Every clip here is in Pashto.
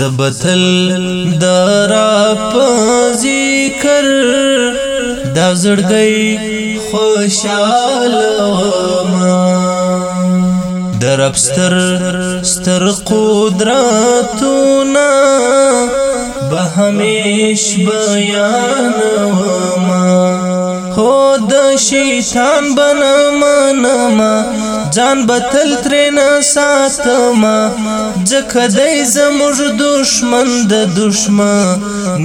زبتل درا ذکر دا زړګي خوشاله ما دربستر ستر قدرتونه به همیش بیان ما هو د شیطان بنما نما ځان بتل ترې نه ساتم ځکه دی زموږ دشمن د دشمن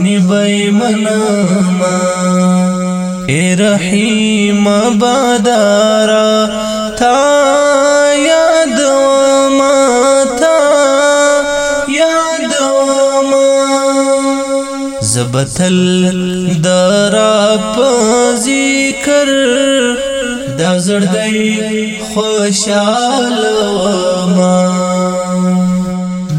نیبې منم اے رحیم بادارا تا یاد ما تا یاد ما زبتل درا په ذکر دا زړدی خوشاله ما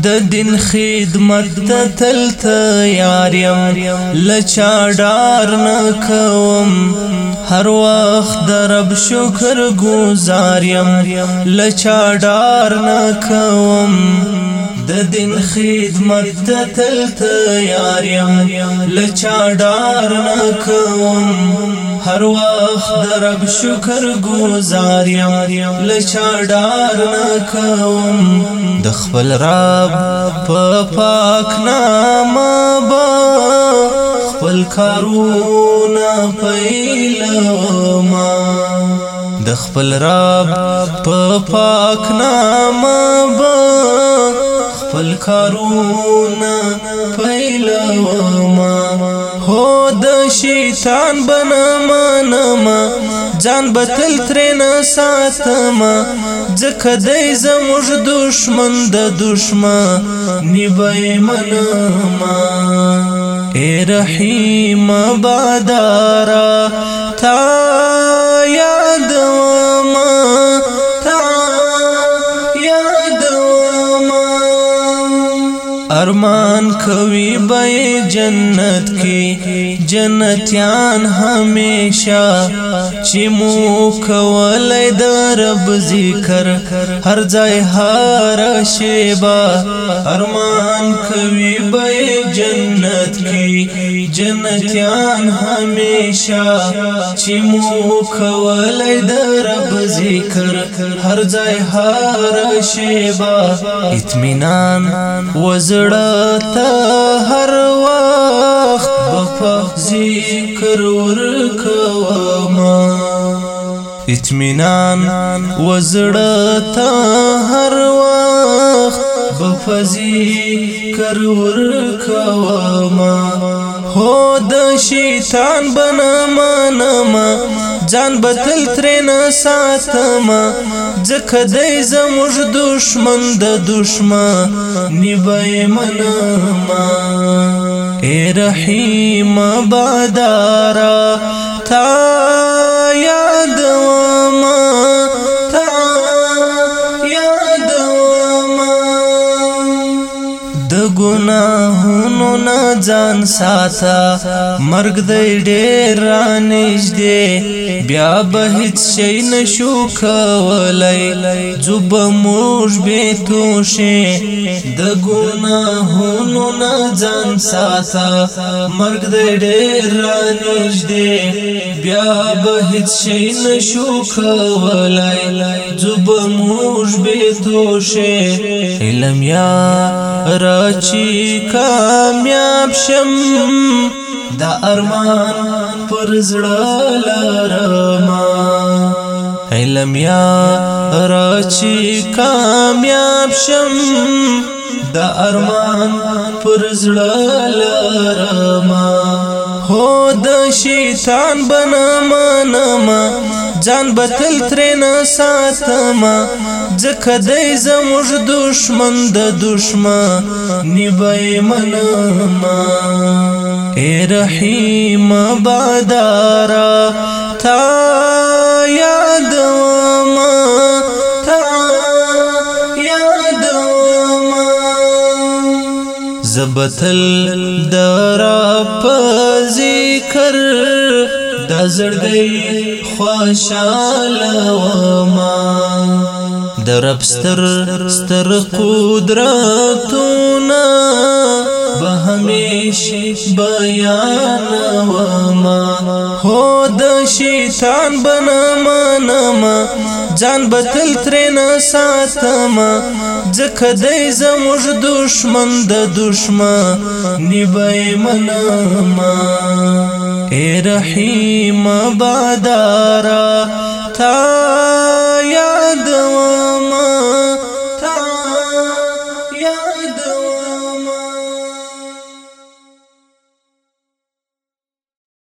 د دین خدمت ته تل تیارم لچا ډار نه کوم هر وخت د رب شکر گزارم لچا ډار نه کوم د دین خدمت ته تل تیار یم لچا ډار نه کوم هر وخت درب شکر گزار یم لچا ډار نه کوم د خپل رب په پاک نام با خپل کارونه پیلوم د خپل رب په پاک نام با خپل کارونه پیلوما هو د شیطان بنما نما ځان بتل ترنا ساتما ځکه دای زموږ دشمن د دشمن نیبای منما اے رحیم بادارا تا کوي به جنت کې جنتیان هميشه چې مو کولای د رب ذکر هر ځای هر شیبا ارمان کوي به جنت کې جنتیان هميشه چې مو کولای د رب ذکر هر ځای هر شیبا اطمینان وزړه ته هر وخت په ذکر ورکوما اطمینان وزړه ته هر وخت په ذکر ورکوما هو د شیطان بنما نما ځان بدل ترې نه ساتم ځکه دی زموږ دشمن د دشمن نیبه منما اے رحیم بادار د ګناهونو نه ځان ساته مرګ دې ډېر نږدې بیا به هیڅ شي نشو کولای زوب موج به توشه د ګناهونو نه ځان ساته مرګ دې ډېر نږدې بیا به هیڅ شي نشو کولای زوب موج به توشه علم یا را چې کامیاب شم دا ارمان پر زړه لرما علم یا را چې کامیاب شم دا ارمان پر زړه لرما هو د شیطان بنمان ځان بتل ترې نه ساتما ځکه دای زموږ دشمن د دشمن نیبای منما اے رحیم بادارا تا یاد ما تا یاد ما زبتل درا په ذکر د زړګي خوشاله ما درب ستر ستر قدرتونه به همیشه بیان و ما هو د شیطان بنما نما ځان بتل ترنه ساتم ځکه دای زموږ دشمن د دشمن نیبای منما اے رحیم بادارا تا